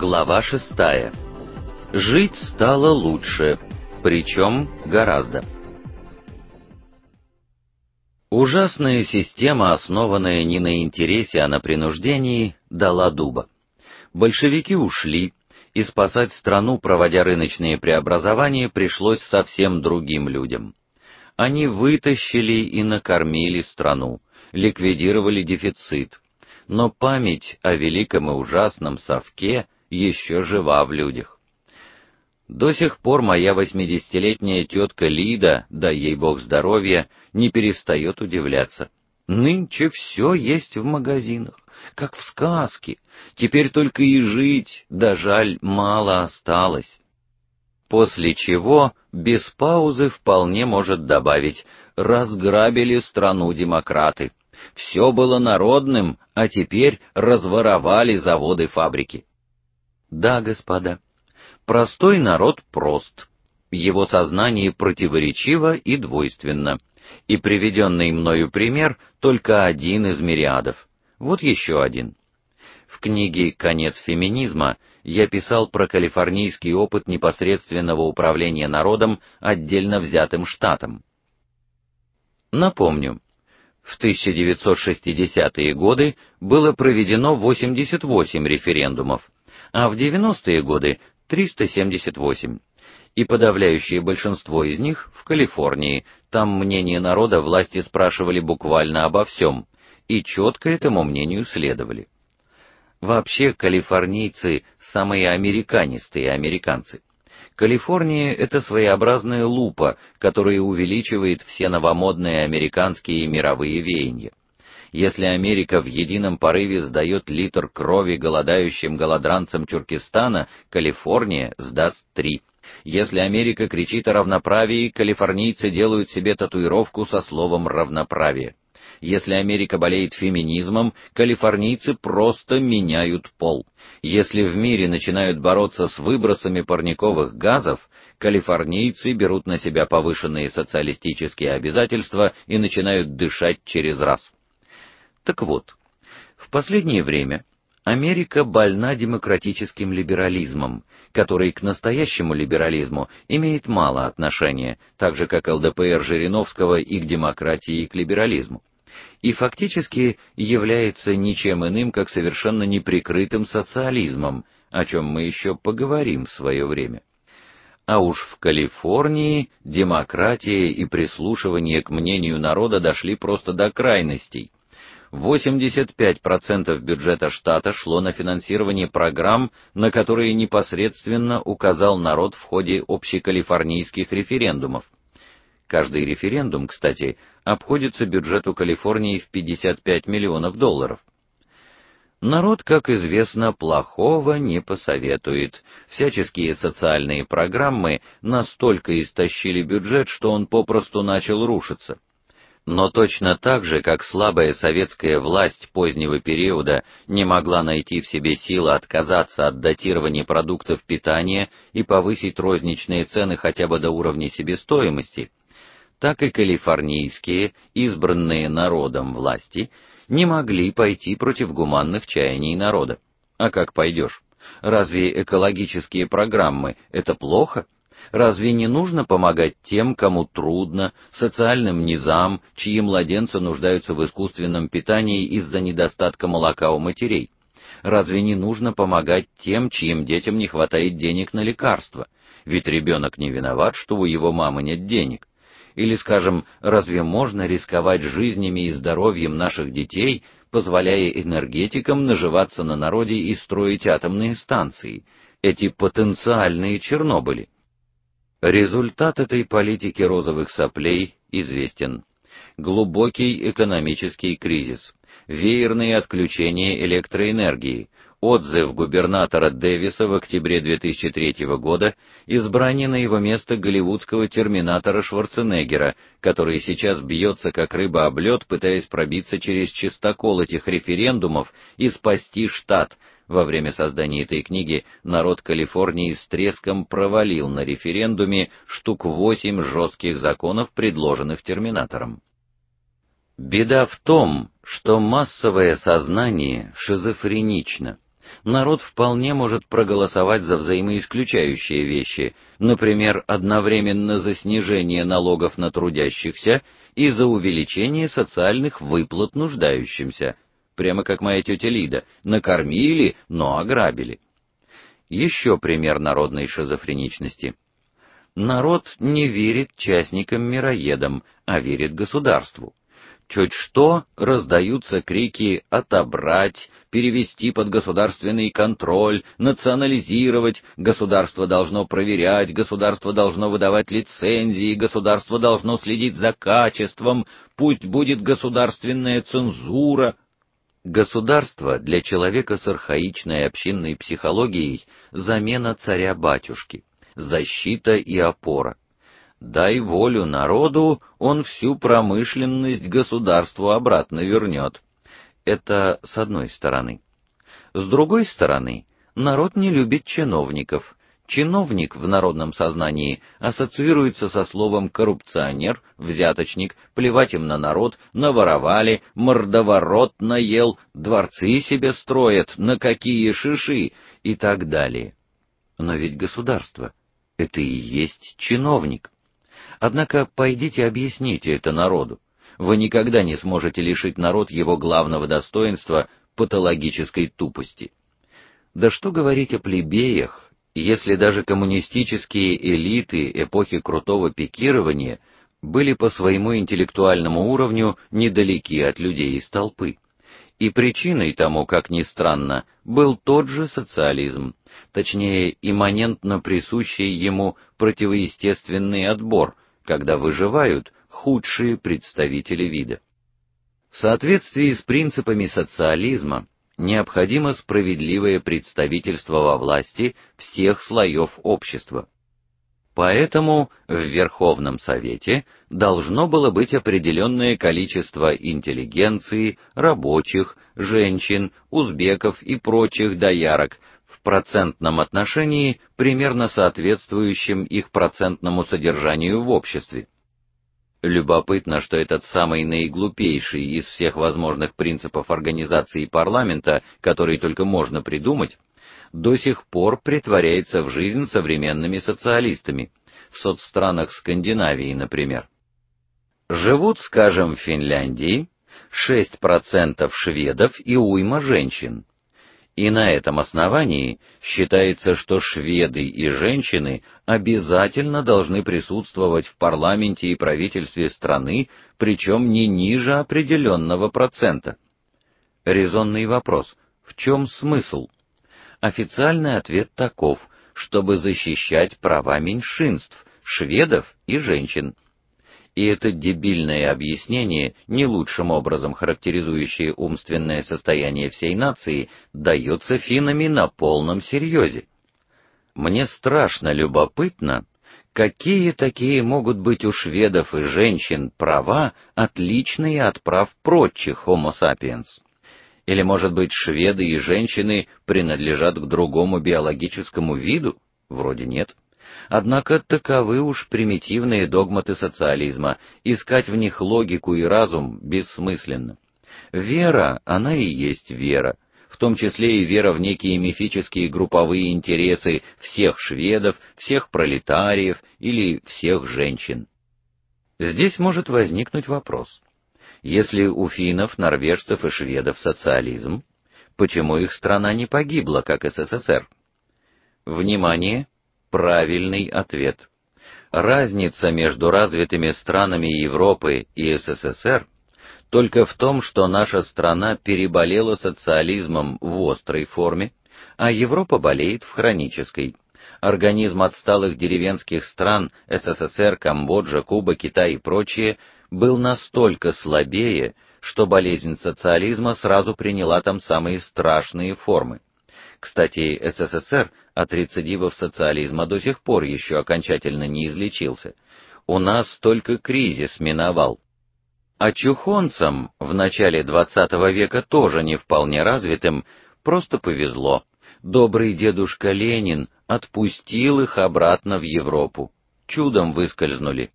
Глава шестая. Жить стало лучше, причем гораздо. Ужасная система, основанная не на интересе, а на принуждении, дала дуба. Большевики ушли, и спасать страну, проводя рыночные преобразования, пришлось совсем другим людям. Они вытащили и накормили страну, ликвидировали дефицит. Но память о великом и ужасном совке еще жива в людях. До сих пор моя восьмидесятилетняя тетка Лида, да ей Бог здоровья, не перестает удивляться. Нынче все есть в магазинах, как в сказке. Теперь только и жить, да жаль, мало осталось. После чего без паузы вполне может добавить: разграбили страну демократы. Все было народным, а теперь разворовали заводы-фабрики. Да, господа, простой народ прост. Его сознание противоречиво и двойственно. И приведенный мною пример только один из мириадов. Вот еще один. В книге Конец феминизма я писал про калифорнийский опыт непосредственного управления народом отдельно взятым штатом. Напомню, в 1960-е годы было проведено 88 референдумов, а в 90-е годы 378. И подавляющее большинство из них в Калифорнии. Там мнение народа власти спрашивали буквально обо всем, и четко этому мнению следовали. Вообще, калифорнийцы самые американистые американцы. Калифорния это своеобразная лупа, которая увеличивает все новомодные американские и мировые веяния. Если Америка в едином порыве сдает литр крови голодающим голодранцам Чуркистана, Калифорния сдаст три. Если Америка кричит о равноправии, калифорнийцы делают себе татуировку со словом равноправие. Если Америка болеет феминизмом, калифорнийцы просто меняют пол. Если в мире начинают бороться с выбросами парниковых газов, калифорнийцы берут на себя повышенные социалистические обязательства и начинают дышать через раз. Так вот, в последнее время Америка больна демократическим либерализмом, который к настоящему либерализму имеет мало отношения, так же как ЛДПР Жириновского и к демократии, и к либерализму. И фактически является ничем иным, как совершенно неприкрытым социализмом, о чем мы еще поговорим в свое время. А уж в Калифорнии демократия и прислушивание к мнению народа дошли просто до крайностей. 85% бюджета штата шло на финансирование программ, на которые непосредственно указал народ в ходе общекалифорнийских референдумов. Каждый референдум, кстати, обходится бюджету Калифорнии в 55 миллионов долларов. Народ, как известно, плохого не посоветует. Всяческие социальные программы настолько истощили бюджет, что он попросту начал рушиться. Но точно так же, как слабая советская власть позднего периода не могла найти в себе силы отказаться от датирования продуктов питания и повысить розничные цены хотя бы до уровня себестоимости, так и калифорнийские, избранные народом власти, не могли пойти против гуманных чаяний народа. А как пойдешь? Разве экологические программы это плохо? Разве не нужно помогать тем, кому трудно, социальным низам, чьи младенцы нуждаются в искусственном питании из-за недостатка молока у матерей? Разве не нужно помогать тем, чьим детям не хватает денег на лекарства? Ведь ребенок не виноват, что у его мамы нет денег. Или, скажем, разве можно рисковать жизнями и здоровьем наших детей, позволяя энергетикам наживаться на народе и строить атомные станции, эти потенциальные Чернобыли? Результат этой политики розовых соплей известен. Глубокий экономический кризис, веерные отключения электроэнергии, отзыв губернатора Дэвиса в октябре 2003 года, избрание на его место голливудского терминатора Шварценеггера, который сейчас бьется как рыба об лед, пытаясь пробиться через чистокол этих референдумов и спасти штат, во время создания этой книги народ Калифорнии с треском провалил на референдуме штук восемь жестких законов, предложенных терминатором. Беда в том, что массовое сознание шизофренично. народ вполне может проголосовать за взаимоисключающие вещи, например, одновременно за снижение налогов на трудящихся и за увеличение социальных выплат нуждающимся, прямо как моя тетя Лида, накормили, но ограбили. Еще пример народной шизофреничности. Народ не верит частникам-мироедам, а верит государству. Чуть что раздаются крики отобрать, перевести под государственный контроль, национализировать, государство должно проверять, государство должно выдавать лицензии, государство должно следить за качеством, пусть будет государственная цензура. Государство для человека с архаичной общинной психологией замена царя-батюшки, защита и опора. Дай волю народу, он всю промышленность государству обратно вернет. Это с одной стороны. С другой стороны, народ не любит чиновников. Чиновник в народном сознании ассоциируется со словом коррупционер, взяточник, плевать им на народ, наворовали, мордоворот наел, дворцы себе строят, на какие шиши и так далее. Но ведь государство это и есть чиновник. Однако пойдите объясните это народу. Вы никогда не сможете лишить народ его главного достоинства патологической тупости. Да что говорить о плебеях, если даже коммунистические элиты эпохи крутого пикирования были по своему интеллектуальному уровню недалеки от людей из толпы. И причиной тому, как ни странно, был тот же социализм, точнее, имманентно присущий ему противоестественный отбор, когда выживают худшие представители вида. В соответствии с принципами социализма необходимо справедливое представительство во власти всех слоев общества. Поэтому в Верховном совете должно было быть определенное количество интеллигенции, рабочих, женщин, узбеков и прочих доярок, в процентном отношении, примерно соответствующем их процентному содержанию в обществе. Любопытно, что этот самый наиглупейший из всех возможных принципов организации парламента, который только можно придумать, до сих пор притворяется в жизнь современными социалистами, в соцстранах Скандинавии, например. Живут, скажем, в Финляндии 6% шведов и уйма женщин. И на этом основании считается, что шведы и женщины обязательно должны присутствовать в парламенте и правительстве страны, причем не ниже определенного процента. Резонный вопрос: в чем смысл? Официальный ответ таков: чтобы защищать права меньшинств, шведов и женщин и это дебильное объяснение, не лучшим образом характеризующее умственное состояние всей нации, дается финнами на полном серьезе. Мне страшно любопытно, какие такие могут быть у шведов и женщин права, отличные от прав прочих Homo sapiens. Или, может быть, шведы и женщины принадлежат к другому биологическому виду? Вроде нет. Однако таковы уж примитивные догматы социализма, искать в них логику и разум бессмысленно. Вера, она и есть вера, в том числе и вера в некие мифические групповые интересы всех шведов, всех пролетариев или всех женщин. Здесь может возникнуть вопрос: если у финнов, норвежцев и шведов социализм, почему их страна не погибла, как СССР? Внимание, правильный ответ. Разница между развитыми странами Европы и СССР только в том, что наша страна переболела социализмом в острой форме, а Европа болеет в хронической. Организм отсталых деревенских стран СССР, Камбоджа, Куба, Китай и прочие был настолько слабее, что болезнь социализма сразу приняла там самые страшные формы. Кстати, СССР от рецидивов социализма до сих пор еще окончательно не излечился. У нас только кризис миновал. А чухонцам в начале XX века тоже не вполне развитым просто повезло. Добрый дедушка Ленин отпустил их обратно в Европу. Чудом выскользнули.